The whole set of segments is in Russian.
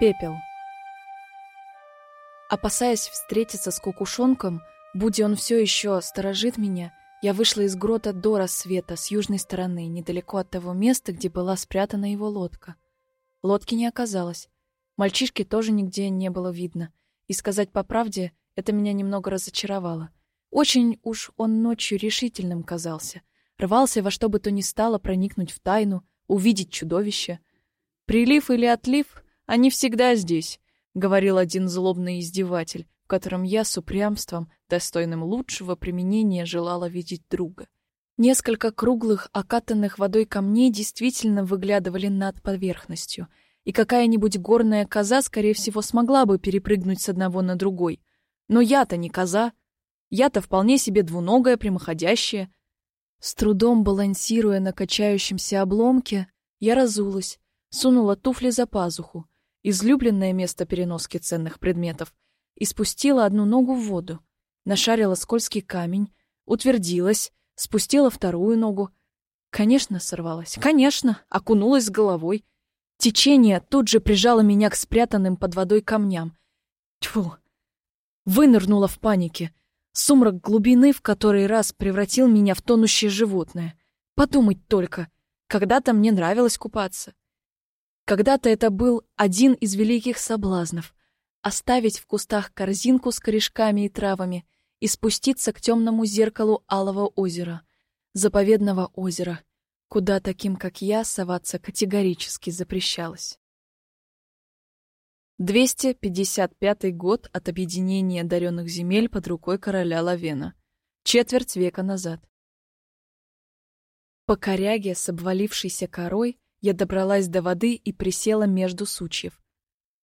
Пепел. Опасаясь встретиться с кукушонком, будь он все еще сторожит меня, я вышла из грота до рассвета с южной стороны, недалеко от того места, где была спрятана его лодка. Лодки не оказалось. Мальчишки тоже нигде не было видно. И сказать по правде, это меня немного разочаровало. Очень уж он ночью решительным казался. Рвался во что бы то ни стало проникнуть в тайну, увидеть чудовище. Прилив или отлив, они всегда здесь, — говорил один злобный издеватель, в котором я с упрямством, достойным лучшего применения, желала видеть друга. Несколько круглых, окатанных водой камней действительно выглядывали над поверхностью, и какая-нибудь горная коза, скорее всего, смогла бы перепрыгнуть с одного на другой. Но я-то не коза. Я-то вполне себе двуногая, прямоходящая. С трудом балансируя на качающемся обломке, я разулась, сунула туфли за пазуху, излюбленное место переноски ценных предметов, и спустила одну ногу в воду, нашарила скользкий камень, утвердилась, спустила вторую ногу. Конечно, сорвалась. Конечно, окунулась с головой. Течение тут же прижало меня к спрятанным под водой камням. Тьфу! Вынырнула в панике. Сумрак глубины в который раз превратил меня в тонущее животное. Подумать только. Когда-то мне нравилось купаться. Когда-то это был один из великих соблазнов — оставить в кустах корзинку с корешками и травами и спуститься к темному зеркалу Алого озера, заповедного озера, куда таким, как я, соваться категорически запрещалось. 255 год от объединения даренных земель под рукой короля Лавена. Четверть века назад. По коряге с обвалившейся корой я добралась до воды и присела между сучьев.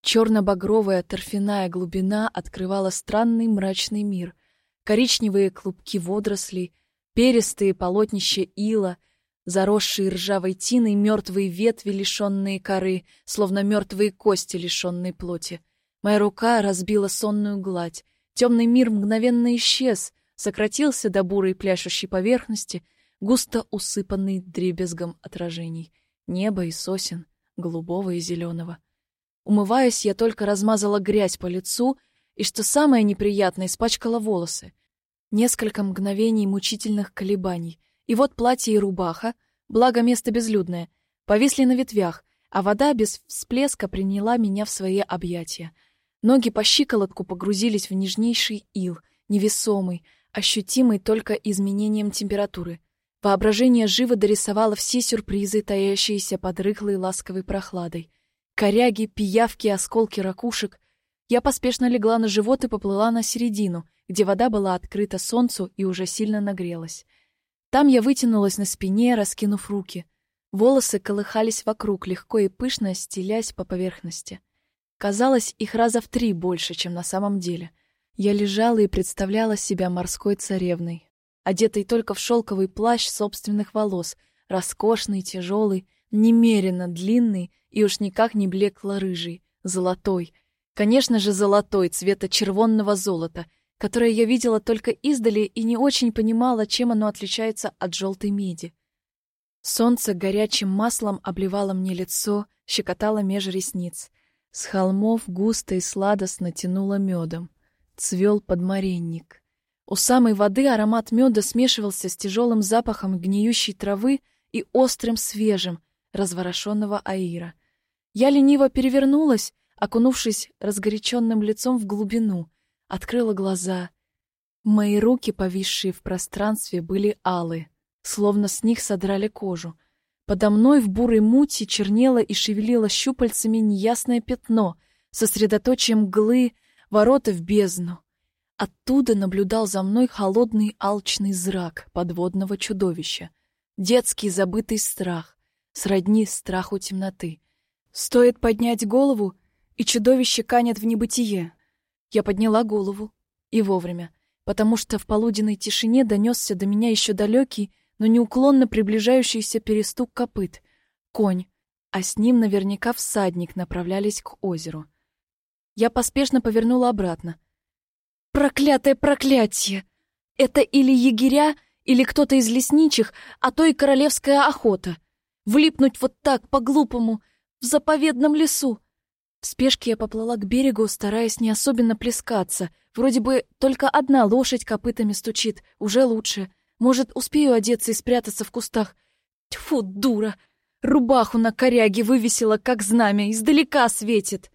Черно-багровая торфяная глубина открывала странный мрачный мир. Коричневые клубки водорослей, перистые полотнища ила, заросшие ржавой тиной мертвые ветви, лишенные коры, словно мертвые кости, лишенные плоти. Моя рука разбила сонную гладь. Темный мир мгновенно исчез, сократился до бурой пляшущей поверхности, густо усыпанный дребезгом отражений — неба и сосен, голубого и зеленого. Умываясь, я только размазала грязь по лицу и, что самое неприятное, испачкала волосы. Несколько мгновений мучительных колебаний, и вот платье и рубаха, благо место безлюдное, повисли на ветвях, а вода без всплеска приняла меня в свои объятия. Ноги по щиколотку погрузились в нежнейший ил, невесомый, ощутимый только изменением температуры. Воображение живо дорисовало все сюрпризы, таящиеся под рыхлой ласковой прохладой. Коряги, пиявки, осколки ракушек. Я поспешно легла на живот и поплыла на середину, где вода была открыта солнцу и уже сильно нагрелась. Там я вытянулась на спине, раскинув руки. Волосы колыхались вокруг, легко и пышно стелясь по поверхности. Казалось, их раза в три больше, чем на самом деле. Я лежала и представляла себя морской царевной, одетый только в шелковый плащ собственных волос, роскошный, тяжелый, немерено длинный и уж никак не блекло-рыжий, золотой. Конечно же, золотой, цвета червонного золота, которое я видела только издали и не очень понимала, чем оно отличается от желтой меди. Солнце горячим маслом обливало мне лицо, щекотало меж ресниц. С холмов густо и сладостно тянуло медом. Цвел подмаренник. У самой воды аромат меда смешивался с тяжелым запахом гниющей травы и острым свежим, разворошенного аира. Я лениво перевернулась, окунувшись разгоряченным лицом в глубину, открыла глаза. Мои руки, повисшие в пространстве, были алы, словно с них содрали кожу. Подо мной в бурой мути чернело и шевелило щупальцами неясное пятно, сосредоточием мглы, ворота в бездну. Оттуда наблюдал за мной холодный алчный зрак подводного чудовища. Детский забытый страх, сродни страху темноты. Стоит поднять голову, и чудовище канет в небытие. Я подняла голову, и вовремя, потому что в полуденной тишине донесся до меня еще далекий, но неуклонно приближающийся перестук копыт. Конь, а с ним наверняка всадник направлялись к озеру. Я поспешно повернула обратно — Проклятое проклятие! Это или егеря, или кто-то из лесничих, а то и королевская охота. Влипнуть вот так, по-глупому, в заповедном лесу. В спешке я поплыла к берегу, стараясь не особенно плескаться. Вроде бы только одна лошадь копытами стучит, уже лучше. Может, успею одеться и спрятаться в кустах. Тьфу, дура! Рубаху на коряге вывесила, как знамя, издалека светит.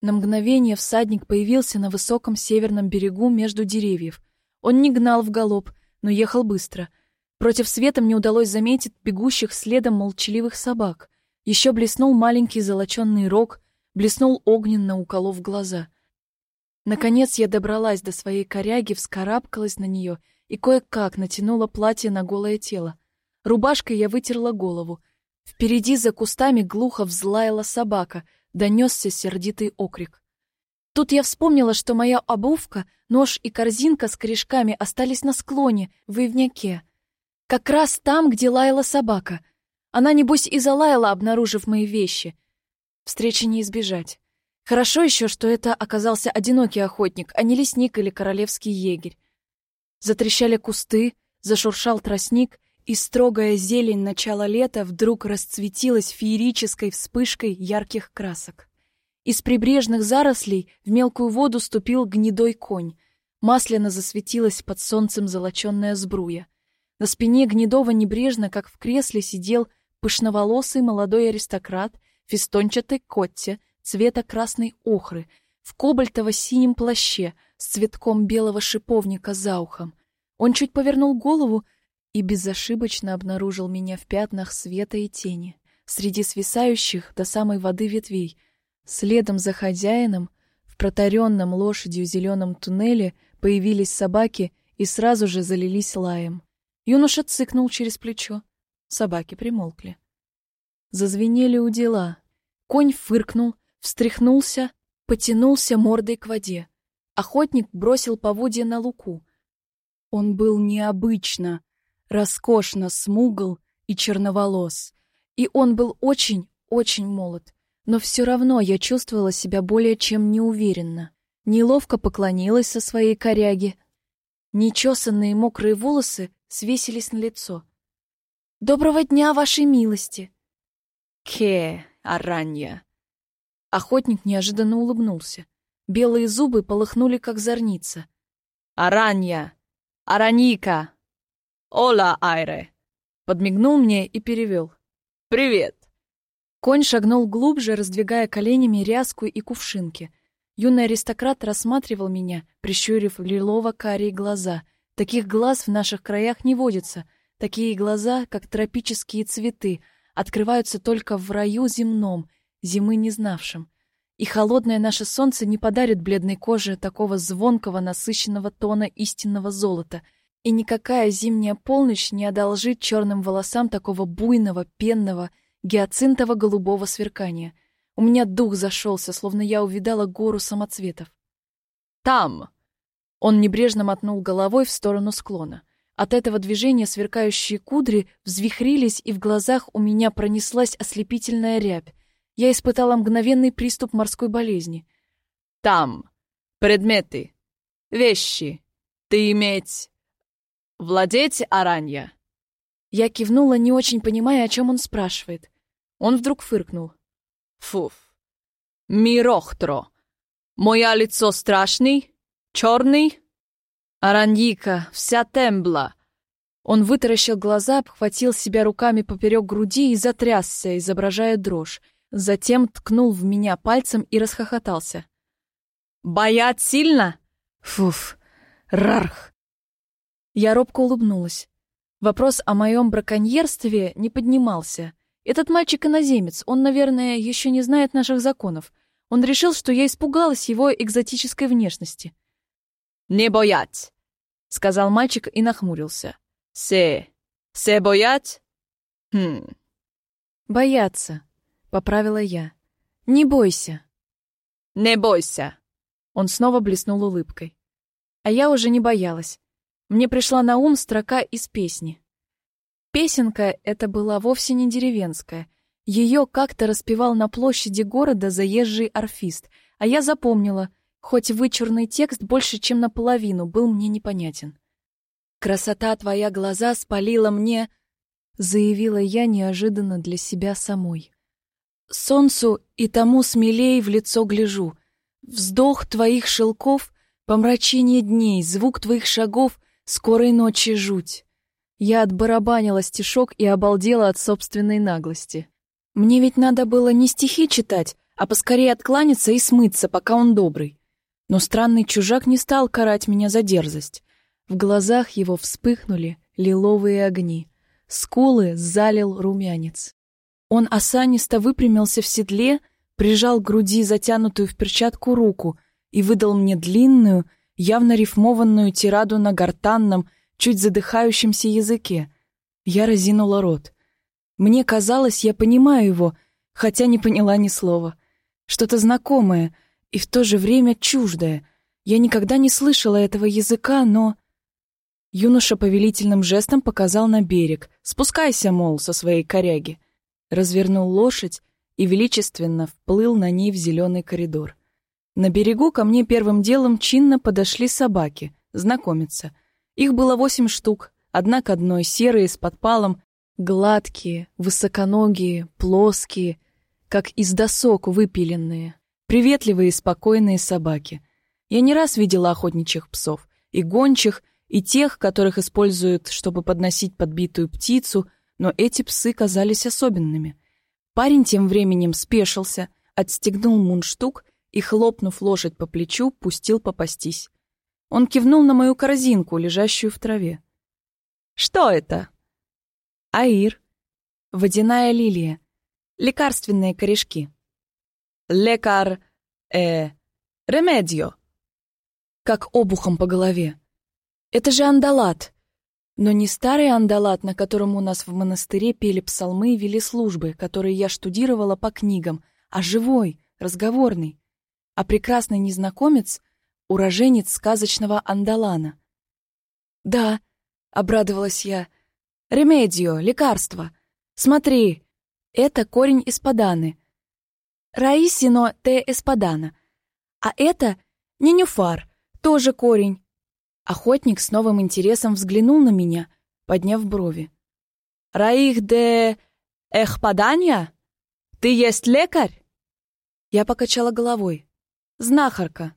На мгновение всадник появился на высоком северном берегу между деревьев. Он не гнал в галоп, но ехал быстро. Против света мне удалось заметить бегущих следом молчаливых собак. Еще блеснул маленький золоченный рог, блеснул огненно, уколов глаза. Наконец я добралась до своей коряги, вскарабкалась на нее и кое-как натянула платье на голое тело. Рубашкой я вытерла голову. Впереди за кустами глухо взлаяла собака, донесся сердитый окрик. Тут я вспомнила, что моя обувка, нож и корзинка с корешками остались на склоне, в ивняке. Как раз там, где лаяла собака. Она, небось, и залаяла, обнаружив мои вещи. Встречи не избежать. Хорошо еще, что это оказался одинокий охотник, а не лесник или королевский егерь. Затрещали кусты, зашуршал тростник, и строгая зелень начала лета вдруг расцветилась феерической вспышкой ярких красок. Из прибрежных зарослей в мелкую воду ступил гнедой конь. Масляно засветилась под солнцем золоченная сбруя. На спине Гнедова небрежно, как в кресле, сидел пышноволосый молодой аристократ фестончатой котте цвета красной охры, в кобальтово-синем плаще с цветком белого шиповника за ухом. Он чуть повернул голову и безошибочно обнаружил меня в пятнах света и тени, среди свисающих до самой воды ветвей. Следом за хозяином в протаренном лошадью зеленом туннеле появились собаки и сразу же залились лаем. Юноша цыкнул через плечо. Собаки примолкли. Зазвенели у дела. Конь фыркнул, встряхнулся, потянулся мордой к воде. Охотник бросил поводья на луку. Он был необычно, роскошно смугл и черноволос. И он был очень-очень молод. Но все равно я чувствовала себя более чем неуверенно. Неловко поклонилась со своей коряги. Нечесанные мокрые волосы свесились на лицо. «Доброго дня, вашей милости!» «Ке, аранья!» Охотник неожиданно улыбнулся. Белые зубы полыхнули, как зорница. «Аранья! Араника! Ола, Айре!» Подмигнул мне и перевел. «Привет!» Конь шагнул глубже, раздвигая коленями ряску и кувшинки. Юный аристократ рассматривал меня, прищурив лилово-карие глаза — Таких глаз в наших краях не водится. Такие глаза, как тропические цветы, открываются только в раю земном, зимы не знавшем. И холодное наше солнце не подарит бледной коже такого звонкого, насыщенного тона истинного золота, и никакая зимняя полночь не одолжит черным волосам такого буйного, пенного, гиацинтово-голубого сверкания. У меня дух зашелся, словно я увидала гору самоцветов. «Там!» Он небрежно мотнул головой в сторону склона. От этого движения сверкающие кудри взвихрились, и в глазах у меня пронеслась ослепительная рябь. Я испытала мгновенный приступ морской болезни. «Там. Предметы. Вещи. Ты иметь... Владеть аранья?» Я кивнула, не очень понимая, о чем он спрашивает. Он вдруг фыркнул. «Фуф. Мирохтро. Моя лицо страшный?» Черный? Араньика, вся тембла. Он вытаращил глаза, обхватил себя руками поперек груди и затрясся, изображая дрожь. Затем ткнул в меня пальцем и расхохотался. «Боят сильно?» «Фуф, рарх!» Я робко улыбнулась. Вопрос о моем браконьерстве не поднимался. Этот мальчик иноземец, он, наверное, еще не знает наших законов. Он решил, что я испугалась его экзотической внешности. «Не боять!» — сказал мальчик и нахмурился. «Се... се боять?» «Хм...» «Бояться», — поправила я. «Не бойся». «Не бойся!» Он снова блеснул улыбкой. А я уже не боялась. Мне пришла на ум строка из песни. Песенка эта была вовсе не деревенская. Ее как-то распевал на площади города заезжий орфист, а я запомнила, Хоть вычурный текст больше, чем наполовину, был мне непонятен. «Красота твоя глаза спалила мне...» — заявила я неожиданно для себя самой. Солнцу и тому смелей в лицо гляжу. Вздох твоих шелков, помрачение дней, звук твоих шагов, скорой ночи жуть. Я отбарабанила стишок и обалдела от собственной наглости. Мне ведь надо было не стихи читать, а поскорее откланяться и смыться, пока он добрый. Но странный чужак не стал карать меня за дерзость. В глазах его вспыхнули лиловые огни. Скулы залил румянец. Он осанисто выпрямился в седле, прижал к груди затянутую в перчатку руку и выдал мне длинную, явно рифмованную тираду на гортанном, чуть задыхающемся языке. Я разинула рот. Мне казалось, я понимаю его, хотя не поняла ни слова. Что-то знакомое и в то же время чуждое. Я никогда не слышала этого языка, но... Юноша повелительным жестом показал на берег. «Спускайся, мол, со своей коряги». Развернул лошадь и величественно вплыл на ней в зеленый коридор. На берегу ко мне первым делом чинно подошли собаки, знакомиться. Их было восемь штук, одна к одной, серые, с подпалом, Гладкие, высоконогие, плоские, как из досок выпиленные. Приветливые и спокойные собаки. Я не раз видела охотничьих псов, и гончих, и тех, которых используют, чтобы подносить подбитую птицу, но эти псы казались особенными. Парень тем временем спешился, отстегнул мундштук и, хлопнув лошадь по плечу, пустил попастись. Он кивнул на мою корзинку, лежащую в траве. «Что это?» Аир. Водяная лилия. Лекарственные корешки. Лекар... э... ремедио. Как обухом по голове. Это же андалат. Но не старый андалат, на котором у нас в монастыре пели псалмы и вели службы, которые я штудировала по книгам, а живой, разговорный. А прекрасный незнакомец — уроженец сказочного андалана. «Да», — обрадовалась я, — Ремедио, лекарство. Смотри, это корень эспаданы. Раисино те эспадана. А это ненюфар, тоже корень. Охотник с новым интересом взглянул на меня, подняв брови. «Раих де эхпадания? Ты есть лекарь?» Я покачала головой. «Знахарка».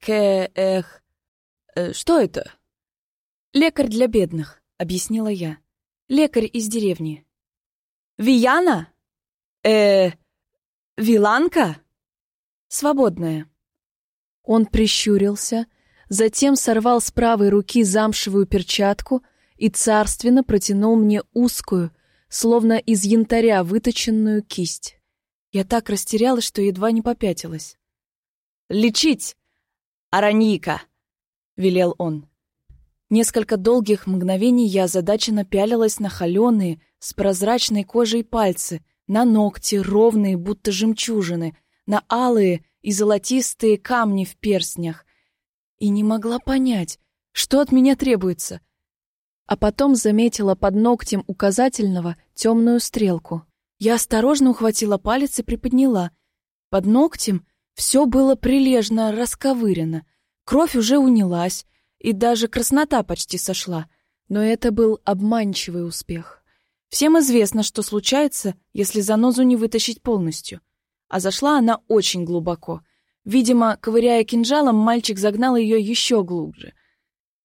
«Ке эх... Э, что это?» «Лекарь для бедных». — объяснила я. «Лекарь из деревни». «Вияна? э Виланка?» «Свободная». Он прищурился, затем сорвал с правой руки замшевую перчатку и царственно протянул мне узкую, словно из янтаря выточенную кисть. Я так растерялась, что едва не попятилась. «Лечить! Араньика!» — велел он. Несколько долгих мгновений я озадаченно пялилась на холеные, с прозрачной кожей пальцы, на ногти, ровные, будто жемчужины, на алые и золотистые камни в перстнях. И не могла понять, что от меня требуется. А потом заметила под ногтем указательного темную стрелку. Я осторожно ухватила палец и приподняла. Под ногтем все было прилежно расковырено. Кровь уже унялась, и даже краснота почти сошла, но это был обманчивый успех. Всем известно, что случается, если занозу не вытащить полностью. А зашла она очень глубоко. Видимо, ковыряя кинжалом, мальчик загнал ее еще глубже.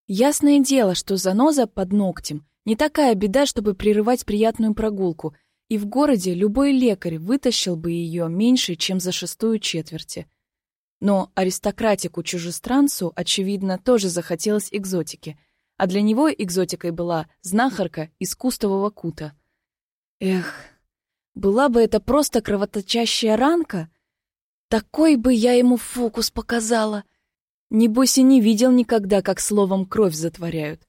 Ясное дело, что заноза под ногтем не такая беда, чтобы прерывать приятную прогулку, и в городе любой лекарь вытащил бы ее меньше, чем за шестую четверти. Но аристократику-чужестранцу, очевидно, тоже захотелось экзотики, а для него экзотикой была знахарка из кустового кута. Эх, была бы это просто кровоточащая ранка, такой бы я ему фокус показала. Небось и не видел никогда, как словом кровь затворяют.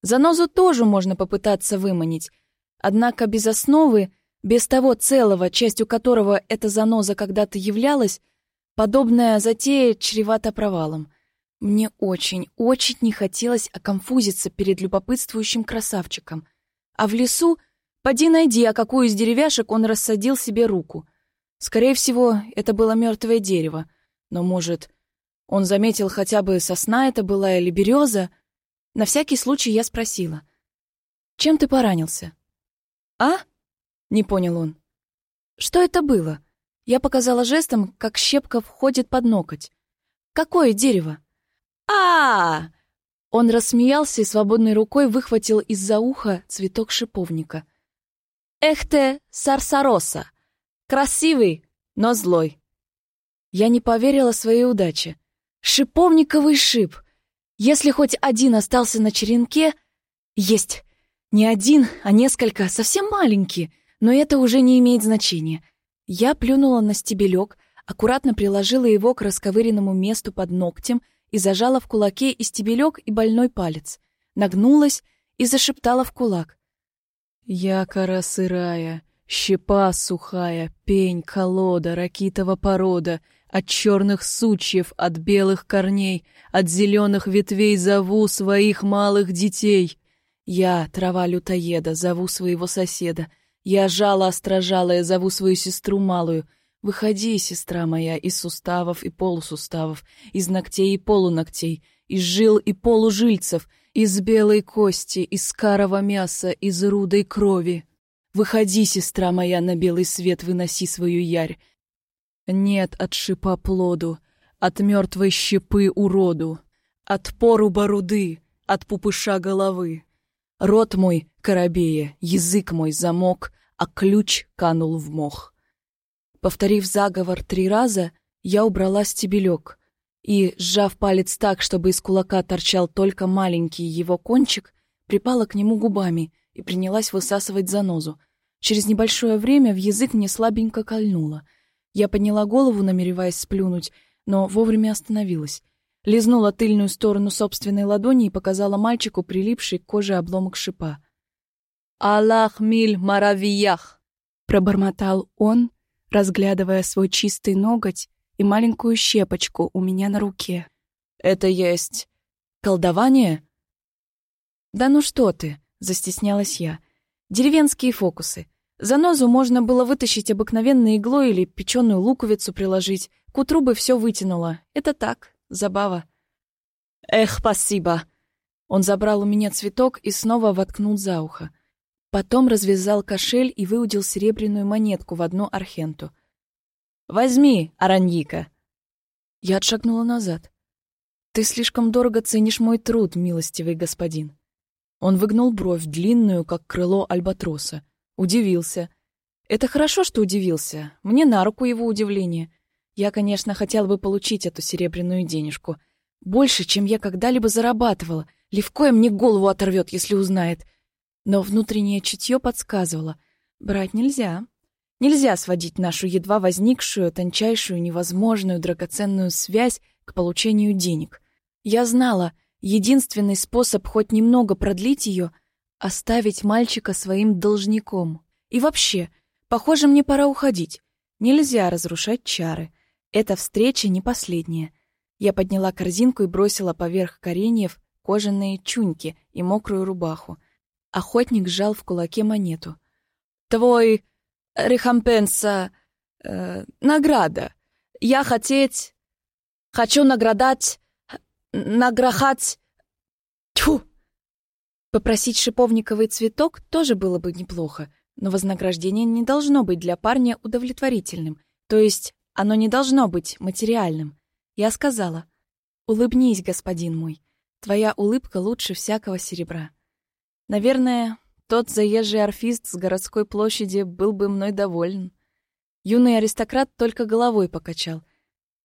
Занозу тоже можно попытаться выманить, однако без основы, без того целого, частью которого эта заноза когда-то являлась, Подобная затея чревата провалом. Мне очень, очень не хотелось оконфузиться перед любопытствующим красавчиком. А в лесу поди найди, а какую из деревяшек он рассадил себе руку. Скорее всего, это было мертвое дерево. Но, может, он заметил хотя бы сосна это была или береза? На всякий случай я спросила. «Чем ты поранился?» «А?» — не понял он. Что это было? Я показала жестом, как щепка входит под ноготь. Какое дерево? а, Он рассмеялся и свободной рукой выхватил из-за уха цветок шиповника. «Эхте сарсароса! Красивый, но злой!» Я не поверила своей удаче. Шиповниковый шип! Если хоть один остался на черенке... Есть! Не один, а несколько, совсем маленькие, но это уже не имеет значения. Я плюнула на стебелек, аккуратно приложила его к расковыренному месту под ногтем и зажала в кулаке и стебелек, и больной палец. Нагнулась и зашептала в кулак. «Якора сырая, щепа сухая, пень, колода, ракитова порода, от черных сучьев, от белых корней, от зеленых ветвей зову своих малых детей. Я, трава лютоеда, зову своего соседа. Я, жало острожалая, зову свою сестру малую. Выходи, сестра моя, из суставов и полусуставов, из ногтей и полуногтей, из жил и полужильцев, из белой кости, из карого мяса, из рудой крови. Выходи, сестра моя, на белый свет выноси свою ярь. Нет от шипа плоду, от мертвой щепы уроду, от поруба руды, от пупыша головы. Рот мой — коробея, язык мой — замок, а ключ канул в мох. Повторив заговор три раза, я убрала стебелек и, сжав палец так, чтобы из кулака торчал только маленький его кончик, припала к нему губами и принялась высасывать занозу. Через небольшое время в язык мне слабенько кольнуло — я подняла голову, намереваясь сплюнуть, но вовремя остановилась. Лизнула тыльную сторону собственной ладони и показала мальчику прилипший к коже обломок шипа. «Аллах миль маравиях!» — пробормотал он, разглядывая свой чистый ноготь и маленькую щепочку у меня на руке. «Это есть колдование?» «Да ну что ты!» — застеснялась я. «Деревенские фокусы. Занозу можно было вытащить обыкновенной иглой или печеную луковицу приложить. К утру бы все вытянуло. Это так, забава. «Эх, спасибо!» Он забрал у меня цветок и снова воткнул за ухо. Потом развязал кошель и выудил серебряную монетку в одну архенту. «Возьми, Араньика!» Я отшагнула назад. «Ты слишком дорого ценишь мой труд, милостивый господин». Он выгнул бровь, длинную, как крыло альбатроса. Удивился. Это хорошо, что удивился. Мне на руку его удивление. Я, конечно, хотел бы получить эту серебряную денежку. Больше, чем я когда-либо зарабатывала. Левкоя мне голову оторвет, если узнает. Но внутреннее чутье подсказывало. Брать нельзя. Нельзя сводить нашу едва возникшую, тончайшую, невозможную, драгоценную связь к получению денег. Я знала, единственный способ хоть немного продлить ее Оставить мальчика своим должником. И вообще, похоже, мне пора уходить. Нельзя разрушать чары. Эта встреча не последняя. Я подняла корзинку и бросила поверх кореньев кожаные чуньки и мокрую рубаху. Охотник сжал в кулаке монету. «Твой рехампенса... Э, награда. Я хотеть... Хочу наградать... Награхать... Тьфу!» Попросить шиповниковый цветок тоже было бы неплохо, но вознаграждение не должно быть для парня удовлетворительным, то есть оно не должно быть материальным. Я сказала, «Улыбнись, господин мой, твоя улыбка лучше всякого серебра». Наверное, тот заезжий орфист с городской площади был бы мной доволен. Юный аристократ только головой покачал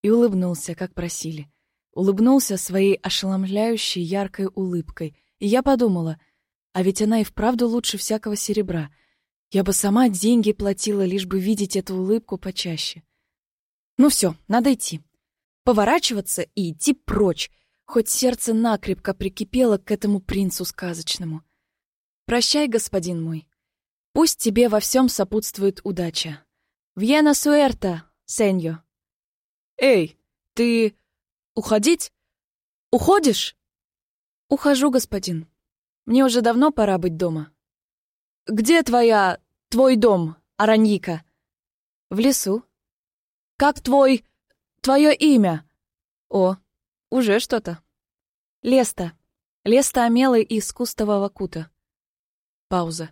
и улыбнулся, как просили. Улыбнулся своей ошеломляющей яркой улыбкой — и я подумала, а ведь она и вправду лучше всякого серебра. Я бы сама деньги платила, лишь бы видеть эту улыбку почаще. Ну все, надо идти. Поворачиваться и идти прочь, хоть сердце накрепко прикипело к этому принцу сказочному. Прощай, господин мой. Пусть тебе во всем сопутствует удача. Вьена суэрта, сеньо. Эй, ты... уходить? Уходишь? «Ухожу, господин. Мне уже давно пора быть дома». «Где твоя... твой дом, Араньика?» «В лесу». «Как твой... твое имя?» «О, уже что-то». «Леста. Леста Амелы из кустового кута». Пауза.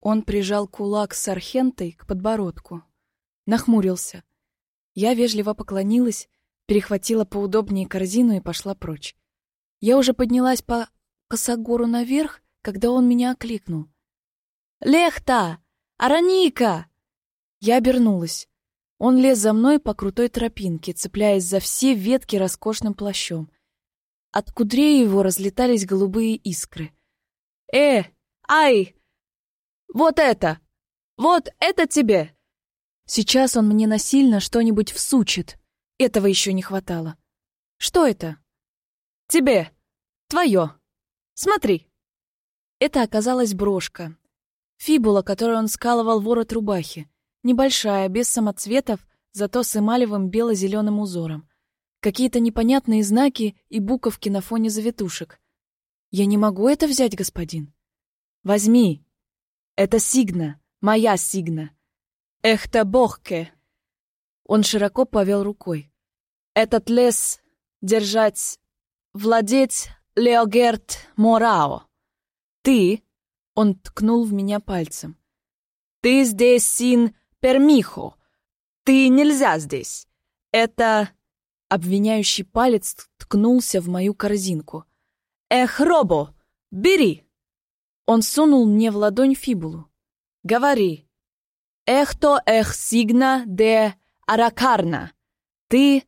Он прижал кулак с архентой к подбородку. Нахмурился. Я вежливо поклонилась, перехватила поудобнее корзину и пошла прочь. Я уже поднялась по косогору наверх, когда он меня окликнул. «Лехта! Араника!» Я обернулась. Он лез за мной по крутой тропинке, цепляясь за все ветки роскошным плащом. От кудрей его разлетались голубые искры. «Э! Ай! Вот это! Вот это тебе!» Сейчас он мне насильно что-нибудь всучит. Этого еще не хватало. «Что это?» «Тебе! Твое! Смотри!» Это оказалась брошка. Фибула, которую он скалывал ворот рубахи. Небольшая, без самоцветов, зато с эмалевым бело-зеленым узором. Какие-то непонятные знаки и буковки на фоне завитушек. «Я не могу это взять, господин». «Возьми. Это Сигна, моя Сигна. Эхта Бохке». Он широко повел рукой. «Этот лес держать, владеть Леогерт Морао. Ты...» Он ткнул в меня пальцем. «Ты здесь, син Пермихо. Ты нельзя здесь. Это...» Обвиняющий палец ткнулся в мою корзинку. «Эх, Робо, бери!» Он сунул мне в ладонь фибулу. «Говори. Эхто эх сигна де аракарна. Ты...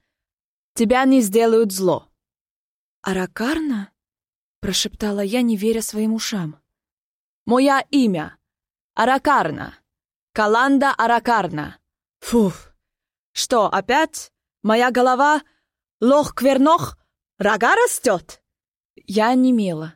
Тебя не сделают зло». «Аракарна?» — прошептала я, не веря своим ушам. «Моя имя. Аракарна. Каланда Аракарна. Фуф. Что, опять? Моя голова лох-квернох, рога растет? Я онемела.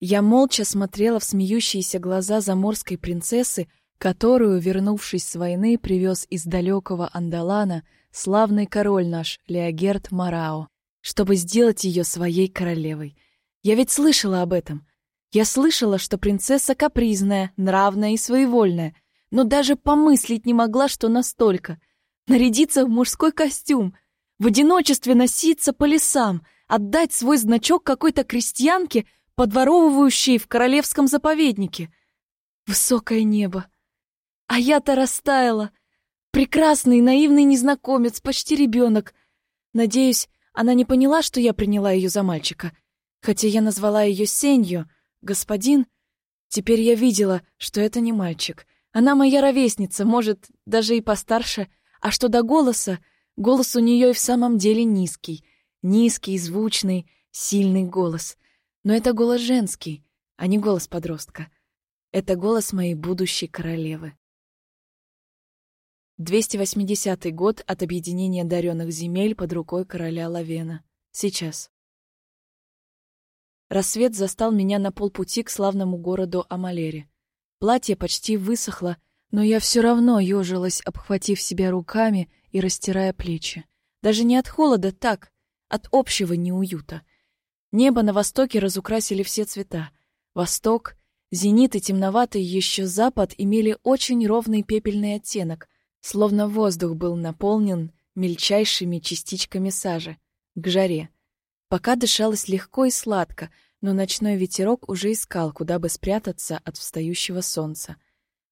Я молча смотрела в смеющиеся глаза заморской принцессы, которую, вернувшись с войны, привез из далекого Андалана славный король наш, Леогерт Марао, чтобы сделать ее своей королевой. Я ведь слышала об этом. Я слышала, что принцесса капризная, нравная и своевольная — но даже помыслить не могла, что настолько. Нарядиться в мужской костюм, в одиночестве носиться по лесам, отдать свой значок какой-то крестьянке, подворовывающей в королевском заповеднике. Высокое небо. А я-то растаяла. Прекрасный, наивный незнакомец, почти ребенок. Надеюсь, она не поняла, что я приняла ее за мальчика. Хотя я назвала ее Сенью, господин. Теперь я видела, что это не мальчик — она моя ровесница, может, даже и постарше. А что до голоса, голос у нее и в самом деле низкий. Низкий, звучный, сильный голос. Но это голос женский, а не голос подростка. Это голос моей будущей королевы. 280 год от объединения даренных земель под рукой короля Лавена. Сейчас. Рассвет застал меня на полпути к славному городу Амалере. Платье почти высохло, но я все равно ежилась, обхватив себя руками и растирая плечи. Даже не от холода, так, от общего неуюта. Небо на востоке разукрасили все цвета. Восток, зенит и темноватый еще запад имели очень ровный пепельный оттенок, словно воздух был наполнен мельчайшими частичками сажи, к жаре. Пока дышалось легко и сладко — но ночной ветерок уже искал, куда бы спрятаться от встающего солнца.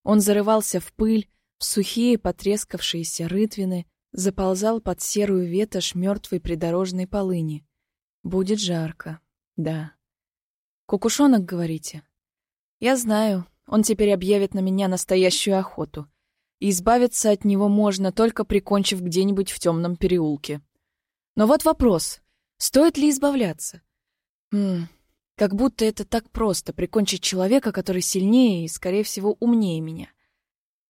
Он зарывался в пыль, в сухие потрескавшиеся рытвины, заползал под серую ветошь мертвой придорожной полыни. Будет жарко, да. «Кукушонок, говорите?» «Я знаю, он теперь объявит на меня настоящую охоту. И избавиться от него можно, только прикончив где-нибудь в темном переулке. Но вот вопрос, стоит ли избавляться? Хм, как будто это так просто — прикончить человека, который сильнее и, скорее всего, умнее меня.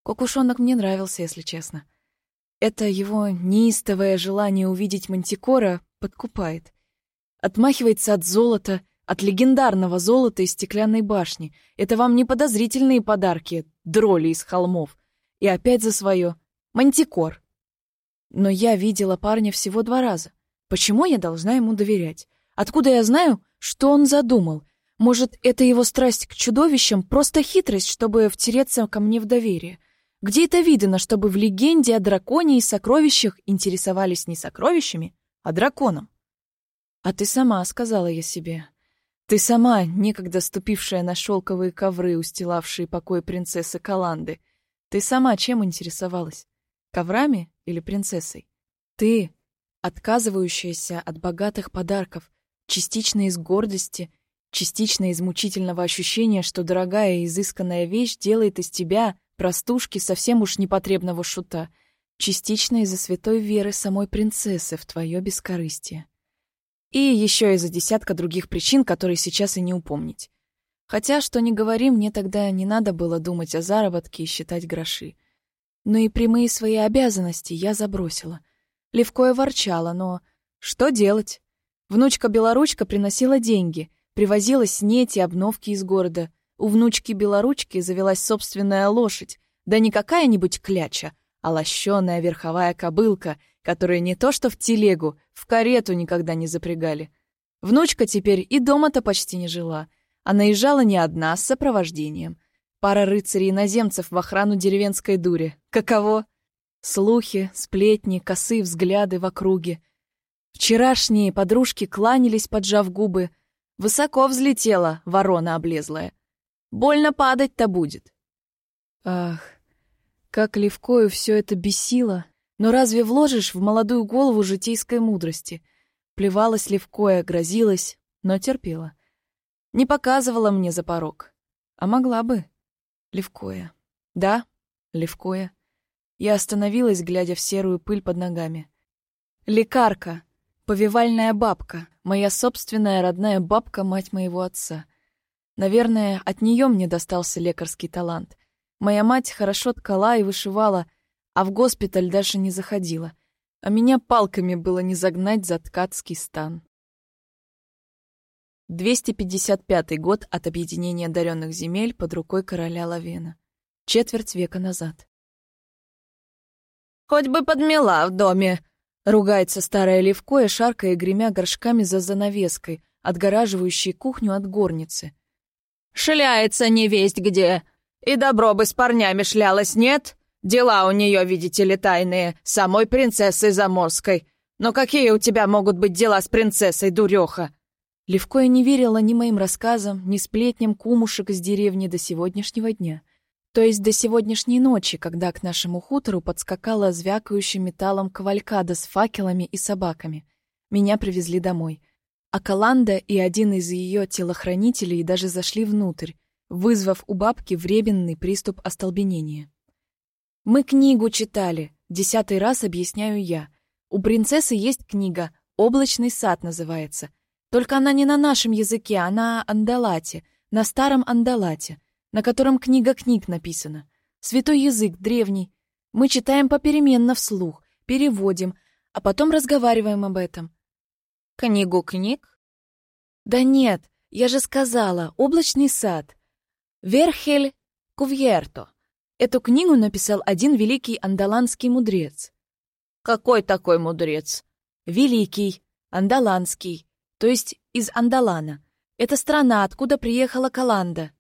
Кокушонок мне нравился, если честно. Это его неистовое желание увидеть Мантикора подкупает. Отмахивается от золота, от легендарного золота из стеклянной башни. Это вам не подозрительные подарки, дроли из холмов. И опять за свое. Мантикор. Но я видела парня всего два раза. Почему я должна ему доверять? Откуда я знаю, что он задумал? Может, это его страсть к чудовищам, просто хитрость, чтобы втереться ко мне в доверие? Где это видно, чтобы в легенде о драконе и сокровищах интересовались не сокровищами, а драконом? А ты сама, сказала я себе. Ты сама, некогда ступившая на шелковые ковры, устилавшие покой принцессы Каланды. Ты сама чем интересовалась? Коврами или принцессой? Ты, отказывающаяся от богатых подарков, частично из гордости, частично из мучительного ощущения, что дорогая и изысканная вещь делает из тебя, простушки, совсем уж непотребного шута, частично из-за святой веры самой принцессы в твое бескорыстие. И еще из-за десятка других причин, которые сейчас и не упомнить. Хотя, что ни говори, мне тогда не надо было думать о заработке и считать гроши. Но и прямые свои обязанности я забросила. Левкое ворчала, но что делать? Внучка-белоручка приносила деньги, привозила снеть и обновки из города. У внучки-белоручки завелась собственная лошадь, да не какая-нибудь кляча, а лощеная верховая кобылка, которую не то что в телегу, в карету никогда не запрягали. Внучка теперь и дома-то почти не жила, а наезжала не одна с сопровождением. Пара рыцарей-иноземцев в охрану деревенской дури. Каково? Слухи, сплетни, косые взгляды в округе. Вчерашние подружки кланялись, поджав губы. Высоко взлетела ворона облезлая. Больно падать-то будет. Ах, как Левкою все это бесило. Но разве вложишь в молодую голову житейской мудрости? Плевалась Левкоя, грозилась, но терпела. Не показывала мне за порог. А могла бы. Левкоя. Да, Левкоя. Я остановилась, глядя в серую пыль под ногами. Лекарка, повивальная бабка, моя собственная родная бабка, мать моего отца. Наверное, от нее мне достался лекарский талант. Моя мать хорошо ткала и вышивала, а в госпиталь даже не заходила. А меня палками было не загнать за ткацкий стан. 255 год от объединения одаренных земель под рукой короля Лавена. Четверть века назад. «Хоть бы подмела в доме!» — ругается старая Левкоя, шаркая гремя горшками за занавеской, отгораживающей кухню от горницы. «Шляется невесть где! И добро бы с парнями шлялась, нет? Дела у нее, видите ли, тайные, самой принцессой Заморской. Но какие у тебя могут быть дела с принцессой, дуреха?» Левкоя не верила ни моим рассказам, ни сплетням кумушек из деревни до сегодняшнего дня. То есть до сегодняшней ночи, когда к нашему хутору подскакала звякающим металлом кавалькада с факелами и собаками. Меня привезли домой. А Каланда и один из ее телохранителей даже зашли внутрь, вызвав у бабки временный приступ остолбенения. «Мы книгу читали», — десятый раз объясняю я. «У принцессы есть книга, «Облачный сад» называется — только она не на нашем языке, а на андалате, на старом андалате, на котором книга книг написана. Святой язык, древний. Мы читаем попеременно вслух, переводим, а потом разговариваем об этом. Книгу книг? Да нет, я же сказала, облачный сад. Верхель Кувьерто. Эту книгу написал один великий андаланский мудрец. Какой такой мудрец? Великий, андаланский то есть из Андалана. Это страна, откуда приехала Каланда.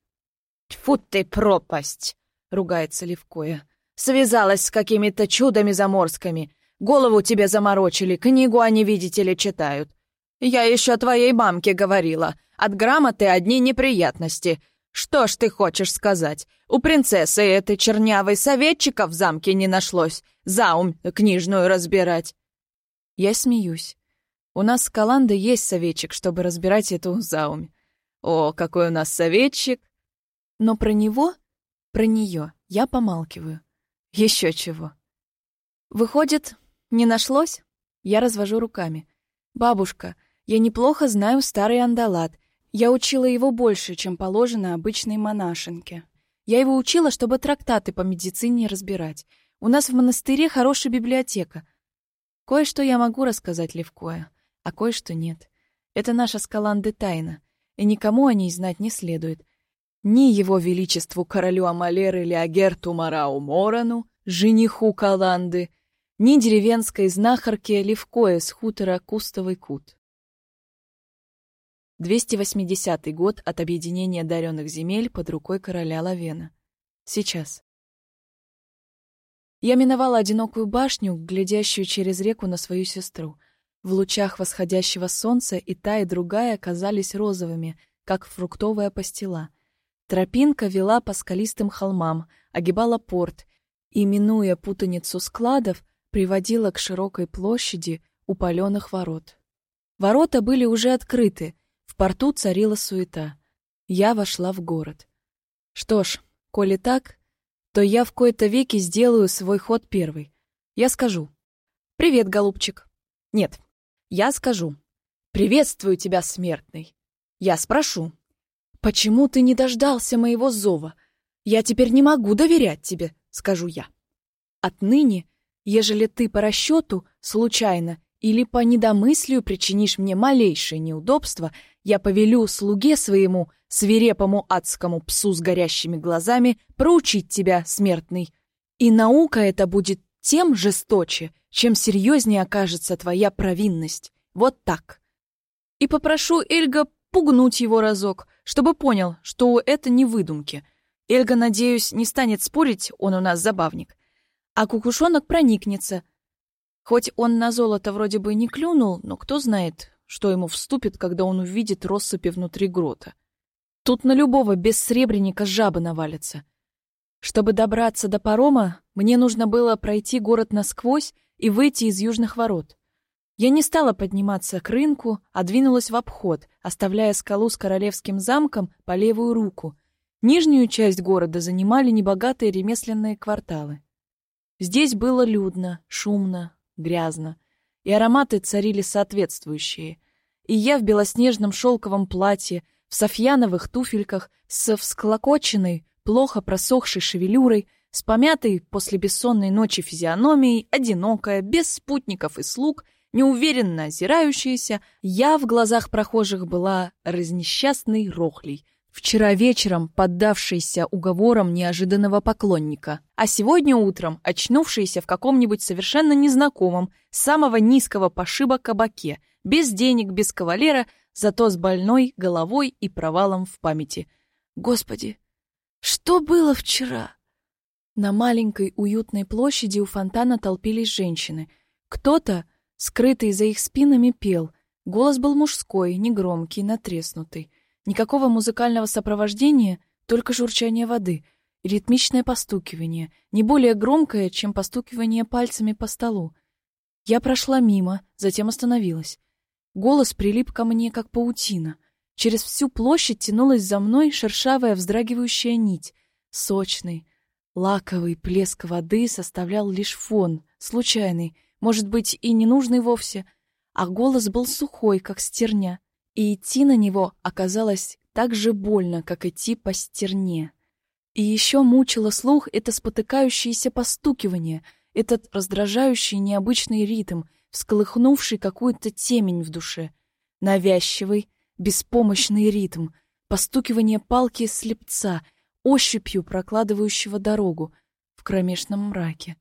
«Тьфу ты, пропасть!» — ругается Левкоя. «Связалась с какими-то чудами заморскими. Голову тебе заморочили, книгу они, видите ли, читают. Я еще твоей мамке говорила. От грамоты одни неприятности. Что ж ты хочешь сказать? У принцессы этой чернявой советчика в замке не нашлось. Заум книжную разбирать». Я смеюсь. У нас с Каландой есть советчик, чтобы разбирать эту заумь. О, какой у нас советчик! Но про него, про нее я помалкиваю. Еще чего. Выходит, не нашлось? Я развожу руками. Бабушка, я неплохо знаю старый андалат. Я учила его больше, чем положено обычной монашенке. Я его учила, чтобы трактаты по медицине разбирать. У нас в монастыре хорошая библиотека. Кое-что я могу рассказать Левкоя а кое-что нет. Это наша скаланды тайна, и никому о ней знать не следует. Ни его величеству королю Амалеры Леогерту Марау Морану, жениху Каланды, ни деревенской знахарке Левкое с хутора Кустовый Кут. 280 год от объединения даренных земель под рукой короля Лавена. Сейчас. Я миновала одинокую башню, глядящую через реку на свою сестру — в лучах восходящего солнца и та, и другая казались розовыми, как фруктовая пастила. Тропинка вела по скалистым холмам, огибала порт, и, минуя путаницу складов, приводила к широкой площади у паленых ворот. Ворота были уже открыты, в порту царила суета. Я вошла в город. Что ж, коли так, то я в кои-то веки сделаю свой ход первый. Я скажу. «Привет, голубчик». Нет, я скажу. «Приветствую тебя, смертный». Я спрошу. «Почему ты не дождался моего зова? Я теперь не могу доверять тебе», — скажу я. Отныне, ежели ты по расчету, случайно или по недомыслию причинишь мне малейшее неудобство, я повелю слуге своему, свирепому адскому псу с горящими глазами, проучить тебя, смертный. И наука эта будет тем жесточе, чем серьезнее окажется твоя провинность. Вот так. И попрошу Эльга пугнуть его разок, чтобы понял, что это не выдумки. Эльга, надеюсь, не станет спорить, он у нас забавник. А кукушонок проникнется — Хоть он на золото вроде бы не клюнул, но кто знает, что ему вступит, когда он увидит россыпи внутри грота. Тут на любого бессребреника жабы навалятся. Чтобы добраться до парома, мне нужно было пройти город насквозь и выйти из южных ворот. Я не стала подниматься к рынку, а двинулась в обход, оставляя скалу с королевским замком по левую руку. Нижнюю часть города занимали небогатые ремесленные кварталы. Здесь было людно, шумно, грязно, и ароматы царили соответствующие. И я в белоснежном шелковом платье, в софьяновых туфельках, с всклокоченной, плохо просохшей шевелюрой, с помятой после бессонной ночи физиономией, одинокая, без спутников и слуг, неуверенно озирающаяся, я в глазах прохожих была разнесчастной рохлей, Вчера вечером поддавшийся уговорам неожиданного поклонника, а сегодня утром очнувшийся в каком-нибудь совершенно незнакомом, самого низкого пошиба кабаке, без денег, без кавалера, зато с больной головой и провалом в памяти. Господи, что было вчера? На маленькой уютной площади у фонтана толпились женщины. Кто-то, скрытый за их спинами, пел. Голос был мужской, негромкий, натреснутый. Никакого музыкального сопровождения, только журчание воды и ритмичное постукивание, не более громкое, чем постукивание пальцами по столу. Я прошла мимо, затем остановилась. Голос прилип ко мне, как паутина. Через всю площадь тянулась за мной шершавая вздрагивающая нить. Сочный, лаковый плеск воды составлял лишь фон, случайный, может быть, и ненужный вовсе, а голос был сухой, как стерня и идти на него оказалось так же больно, как идти по стерне. И еще мучило слух это спотыкающееся постукивание, этот раздражающий необычный ритм, всколыхнувший какую-то темень в душе. Навязчивый, беспомощный ритм, постукивание палки слепца, ощупью прокладывающего дорогу в кромешном мраке.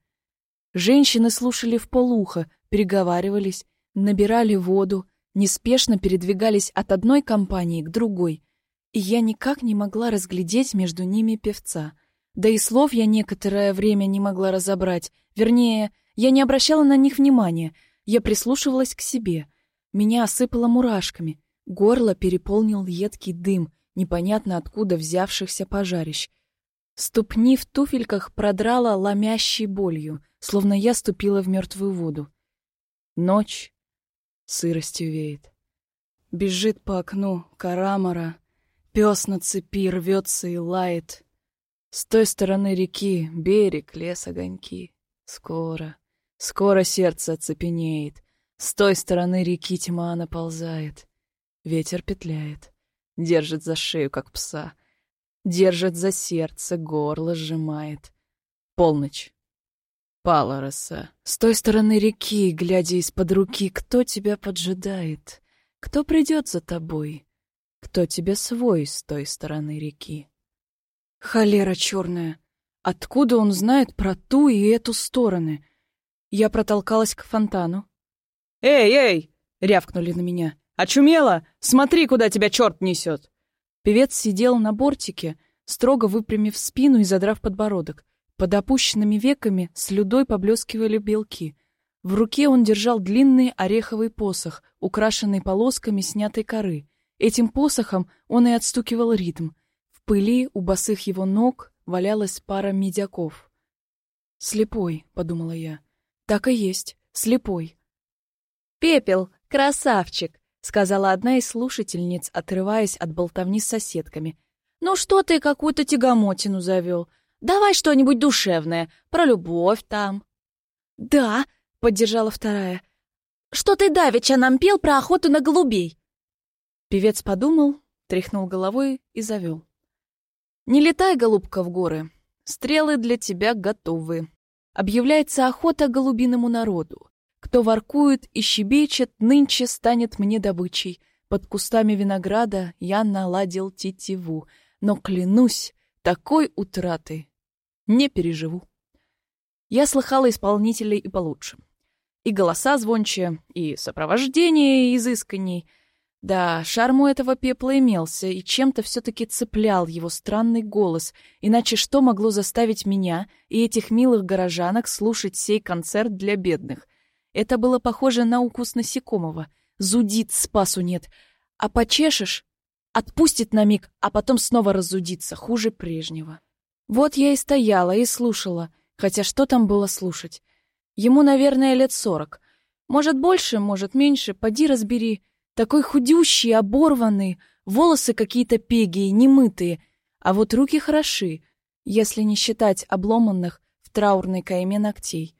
Женщины слушали в полухо, переговаривались, набирали воду, неспешно передвигались от одной компании к другой, и я никак не могла разглядеть между ними певца. Да и слов я некоторое время не могла разобрать, вернее, я не обращала на них внимания, я прислушивалась к себе. Меня осыпало мурашками, горло переполнил едкий дым, непонятно откуда взявшихся пожарищ. Ступни в туфельках продрала ломящей болью, словно я ступила в мертвую воду. Ночь, сыростью веет. Бежит по окну карамара, пес на цепи рвется и лает. С той стороны реки берег, лес, огоньки. Скоро, скоро сердце оцепенеет. С той стороны реки тьма наползает. Ветер петляет, держит за шею, как пса. Держит за сердце, горло сжимает. Полночь. Пала роса. С той стороны реки, глядя из-под руки, кто тебя поджидает? Кто придет за тобой? Кто тебе свой с той стороны реки? Холера черная! Откуда он знает про ту и эту стороны? Я протолкалась к фонтану. «Эй, эй!» — рявкнули на меня. «Очумела? Смотри, куда тебя черт несет!» Певец сидел на бортике, строго выпрямив спину и задрав подбородок. Под опущенными веками слюдой поблескивали белки. В руке он держал длинный ореховый посох, украшенный полосками снятой коры. Этим посохом он и отстукивал ритм. В пыли у босых его ног валялась пара медяков. «Слепой», — подумала я. «Так и есть, слепой». «Пепел, красавчик!» — сказала одна из слушательниц, отрываясь от болтовни с соседками. «Ну что ты какую-то тягомотину завел? Давай что-нибудь душевное, про любовь там». «Да», — поддержала вторая. «Что ты давеча нам пел про охоту на голубей?» Певец подумал, тряхнул головой и завел. «Не летай, голубка, в горы. Стрелы для тебя готовы. Объявляется охота голубиному народу. Кто воркует и щебечет, нынче станет мне добычей. Под кустами винограда я наладил тетиву. Но, клянусь, такой утраты не переживу. Я слыхала исполнителей и получше. И голоса звонче, и сопровождение изысканней — да, шарм у этого пепла имелся, и чем-то все-таки цеплял его странный голос, иначе что могло заставить меня и этих милых горожанок слушать сей концерт для бедных? Это было похоже на укус насекомого. Зудит, спасу нет. А почешешь — отпустит на миг, а потом снова разудится, хуже прежнего. Вот я и стояла, и слушала, хотя что там было слушать? Ему, наверное, лет сорок. Может, больше, может, меньше, поди разбери — такой худющий, оборванный, волосы какие-то пегие, немытые, а вот руки хороши, если не считать обломанных в траурной кайме ногтей.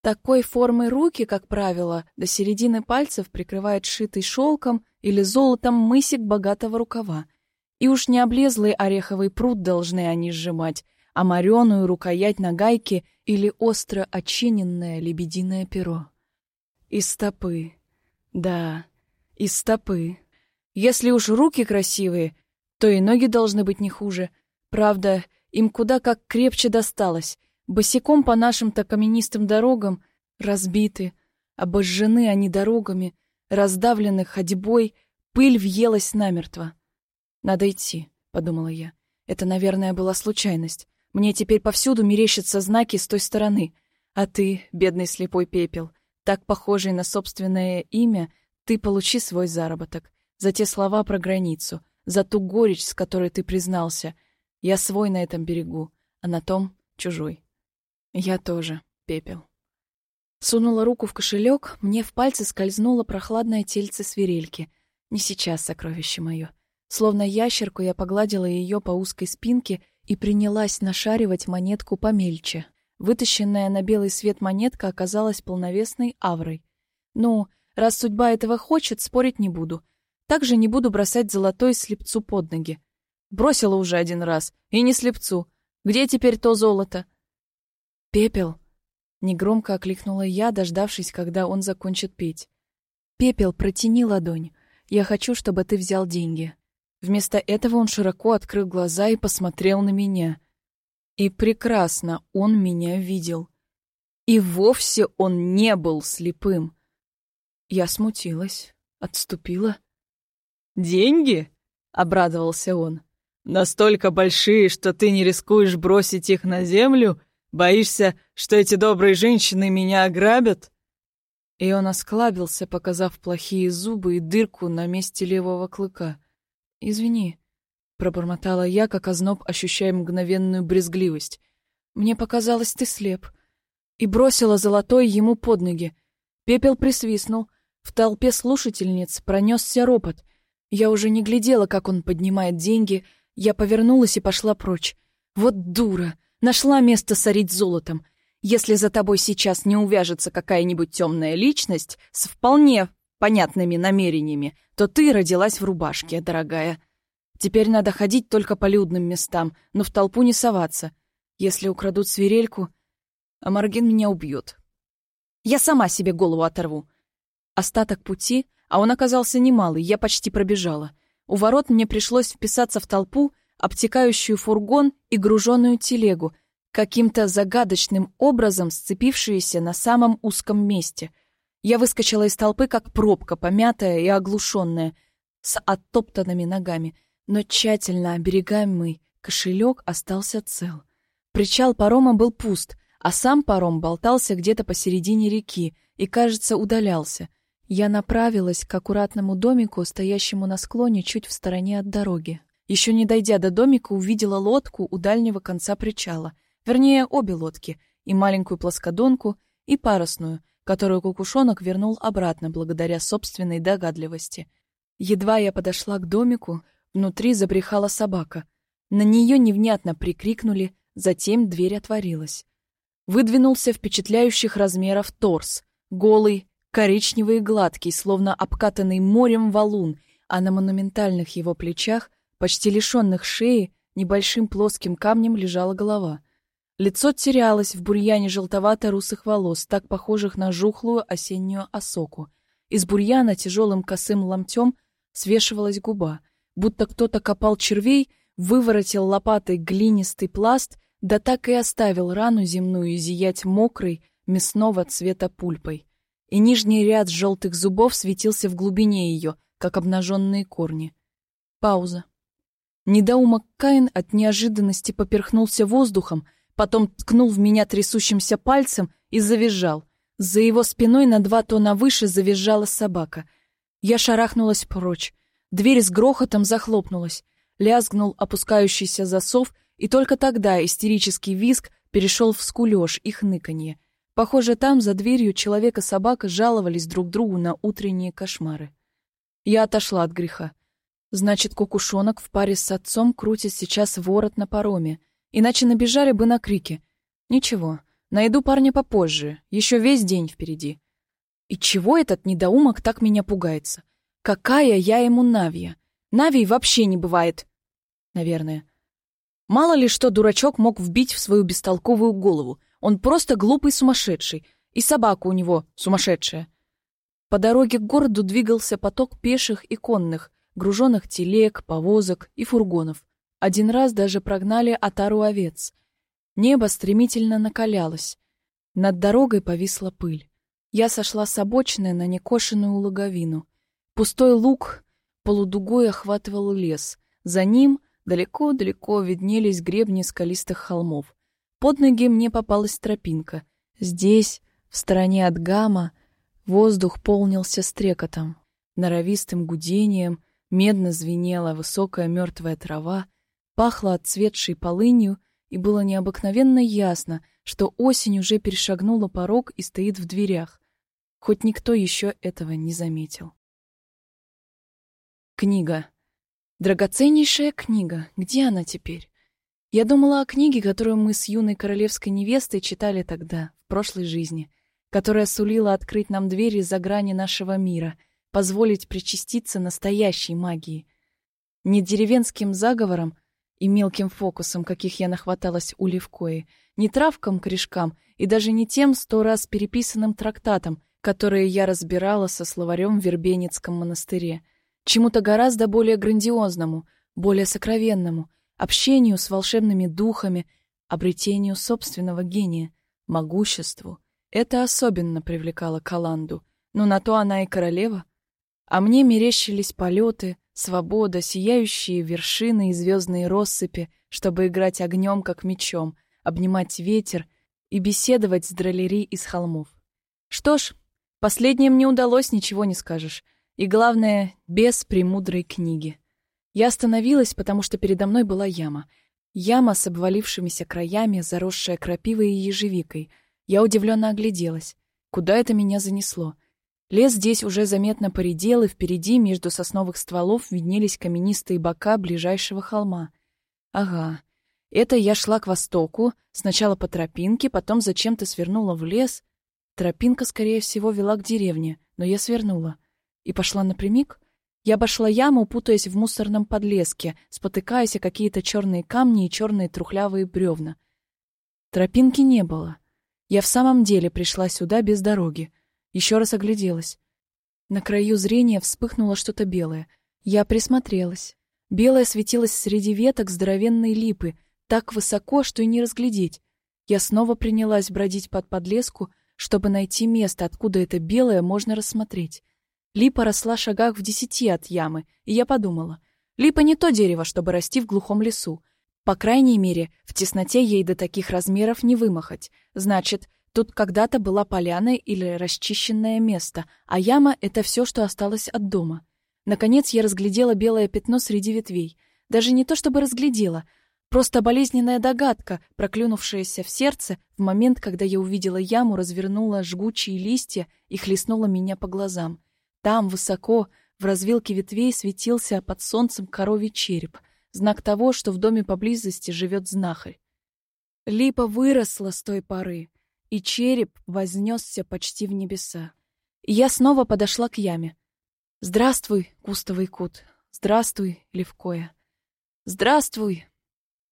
Такой формы руки, как правило, до середины пальцев прикрывает шитый шелком или золотом мысик богатого рукава. И уж не облезлый ореховый пруд должны они сжимать, а мореную рукоять на гайке или остро очиненное лебединое перо. И стопы. Да, и стопы. Если уж руки красивые, то и ноги должны быть не хуже. Правда, им куда как крепче досталось. Босиком по нашим-то каменистым дорогам разбиты, обожжены они дорогами, раздавлены ходьбой, пыль въелась намертво. «Надо идти», — подумала я. Это, наверное, была случайность. Мне теперь повсюду мерещатся знаки с той стороны. А ты, бедный слепой пепел, так похожий на собственное имя — ты получи свой заработок. За те слова про границу, за ту горечь, с которой ты признался. Я свой на этом берегу, а на том чужой. Я тоже, пепел. Сунула руку в кошелек, мне в пальцы скользнуло прохладное тельце свирельки. Не сейчас, сокровище мое. Словно ящерку я погладила ее по узкой спинке и принялась нашаривать монетку помельче. Вытащенная на белый свет монетка оказалась полновесной аврой. Ну, Раз судьба этого хочет, спорить не буду. Также не буду бросать золотой слепцу под ноги. Бросила уже один раз. И не слепцу. Где теперь то золото? Пепел. Негромко окликнула я, дождавшись, когда он закончит петь. Пепел, протяни ладонь. Я хочу, чтобы ты взял деньги. Вместо этого он широко открыл глаза и посмотрел на меня. И прекрасно он меня видел. И вовсе он не был слепым. Я смутилась, отступила. «Деньги?» — обрадовался он. «Настолько большие, что ты не рискуешь бросить их на землю? Боишься, что эти добрые женщины меня ограбят?» И он осклабился, показав плохие зубы и дырку на месте левого клыка. «Извини», — пробормотала я, как озноб, ощущая мгновенную брезгливость. «Мне показалось, ты слеп». И бросила золотой ему под ноги. Пепел присвистнул, в толпе слушательниц пронесся ропот. Я уже не глядела, как он поднимает деньги. Я повернулась и пошла прочь. Вот дура! Нашла место сорить золотом. Если за тобой сейчас не увяжется какая-нибудь темная личность с вполне понятными намерениями, то ты родилась в рубашке, дорогая. Теперь надо ходить только по людным местам, но в толпу не соваться. Если украдут свирельку, Маргин меня убьет. Я сама себе голову оторву. Остаток пути, а он оказался немалый, я почти пробежала. У ворот мне пришлось вписаться в толпу, обтекающую фургон и груженную телегу, каким-то загадочным образом сцепившиеся на самом узком месте. Я выскочила из толпы, как пробка, помятая и оглушенная, с оттоптанными ногами, но тщательно оберегаемый кошелек остался цел. Причал парома был пуст, а сам паром болтался где-то посередине реки и, кажется, удалялся — я направилась к аккуратному домику, стоящему на склоне чуть в стороне от дороги. Еще не дойдя до домика, увидела лодку у дальнего конца причала. Вернее, обе лодки. и маленькую плоскодонку, и парусную, которую кукушонок вернул обратно благодаря собственной догадливости. Едва я подошла к домику, внутри забрехала собака. На нее невнятно прикрикнули, затем дверь отворилась. Выдвинулся впечатляющих размеров торс, голый, коричневый и гладкий, словно обкатанный морем валун, а на монументальных его плечах, почти лишенных шеи, небольшим плоским камнем лежала голова. Лицо терялось в бурьяне желтовато-русых волос, так похожих на жухлую осеннюю осоку. Из бурьяна тяжелым косым ломтем свешивалась губа, будто кто-то копал червей, выворотил лопатой глинистый пласт, да так и оставил рану земную зиять мокрой, мясного цвета пульпой. И нижний ряд желтых зубов светился в глубине ее, как обнаженные корни. Пауза. Недоумок Каин от неожиданности поперхнулся воздухом, потом ткнул в меня трясущимся пальцем и завизжал. За его спиной на два тона выше завизжала собака. Я шарахнулась прочь. Дверь с грохотом захлопнулась. Лязгнул опускающийся засов, и только тогда истерический визг перешел в скулёж и хныканье. Похоже, там, за дверью, человек и собака жаловались друг другу на утренние кошмары. Я отошла от греха. Значит, кукушонок в паре с отцом крутит сейчас ворот на пароме — Иначе набежали бы на крики. Ничего, найду парня попозже, еще весь день впереди. И чего этот недоумок так меня пугается? Какая я ему Навия? Навий вообще не бывает. Наверное. Мало ли что дурачок мог вбить в свою бестолковую голову. Он просто глупый сумасшедший. И собака у него сумасшедшая. По дороге к городу двигался поток пеших и конных, груженных телег, повозок и фургонов. Один раз даже прогнали отару овец. Небо стремительно накалялось. Над дорогой повисла пыль. Я сошла с обочины на некошенную луговину. Пустой луг полудугой охватывал лес. За ним далеко-далеко виднелись гребни скалистых холмов. Под ноги мне попалась тропинка. Здесь, в стороне от гамма, воздух полнился стрекотом. Норовистым гудением медно звенела высокая мертвая трава, Пахло отцветшей полынью, и было необыкновенно ясно, что осень уже перешагнула порог и стоит в дверях, хоть никто еще этого не заметил. Книга. Драгоценнейшая книга. Где она теперь? Я думала о книге, которую мы с юной королевской невестой читали тогда, в прошлой жизни, которая сулила открыть нам двери за грани нашего мира, позволить причаститься настоящей магии. Не деревенским заговором, и мелким фокусом, каких я нахваталась у Левкои, не травкам-корешкам и даже не тем сто раз переписанным трактатом, которые я разбирала со словарем в Вербеницком монастыре, чему-то гораздо более грандиозному, более сокровенному, общению с волшебными духами, обретению собственного гения, могуществу. Это особенно привлекало Каланду, но на то она и королева. А мне мерещились полеты, Свобода, сияющие вершины и звездные россыпи, чтобы играть огнем, как мечом, обнимать ветер и беседовать с дролери из холмов. Что ж, последнее мне удалось, ничего не скажешь. И главное, без премудрой книги. Я остановилась, потому что передо мной была яма. Яма с обвалившимися краями, заросшая крапивой и ежевикой. Я удивленно огляделась. Куда это меня занесло? Лес здесь уже заметно поредел, и впереди, между сосновых стволов, виднелись каменистые бока ближайшего холма. Ага, это я шла к востоку, сначала по тропинке, потом зачем-то свернула в лес. Тропинка, скорее всего, вела к деревне, но я свернула. И пошла напрямик. Я обошла яму, путаясь в мусорном подлеске, спотыкаясь о какие-то черные камни и черные трухлявые бревна. Тропинки не было. Я в самом деле пришла сюда без дороги. Еще раз огляделась. На краю зрения вспыхнуло что-то белое. Я присмотрелась. Белое светилось среди веток здоровенной липы, так высоко, что и не разглядеть. Я снова принялась бродить под подлеску, чтобы найти место, откуда это белое можно рассмотреть. Липа росла шагах в десяти от ямы, и я подумала, липа не то дерево, чтобы расти в глухом лесу. По крайней мере, в тесноте ей до таких размеров не вымахать. Значит, Тут когда-то была поляна или расчищенное место, а яма — это все, что осталось от дома. Наконец я разглядела белое пятно среди ветвей. Даже не то чтобы разглядела, Просто болезненная догадка, проклюнувшаяся в сердце в момент, когда я увидела яму, развернула жгучие листья и хлестнула меня по глазам. Там, высоко, в развилке ветвей светился под солнцем коровий череп, знак того, что в доме поблизости живет знахарь. Липа выросла с той поры, и череп вознесся почти в небеса. Я снова подошла к яме. «Здравствуй, кустовый кут! Здравствуй, Левкоя! Здравствуй,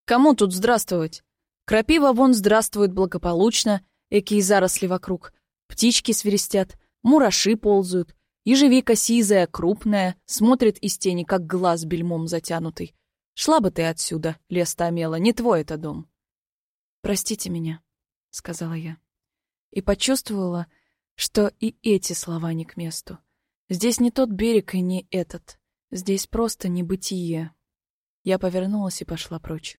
Кому тут здравствовать? Крапива вон здравствует благополучно, экие заросли вокруг. Птички свиристят, мураши ползают. Ежевика сизая, крупная, смотрит из тени, как глаз бельмом затянутый. Шла бы ты отсюда, лес Тамела, не твой это дом. «Простите меня», — сказала я. И почувствовала, что и эти слова не к месту. Здесь не тот берег и не этот. Здесь просто небытие. Я повернулась и пошла прочь.